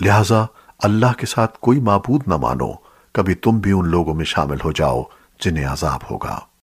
لہذا اللہ کے ساتھ کوئی معبود نہ مانو، کبھی تم بھی ان لوگوں میں شامل ہو جاؤ جنہیں عذاب ہوگا۔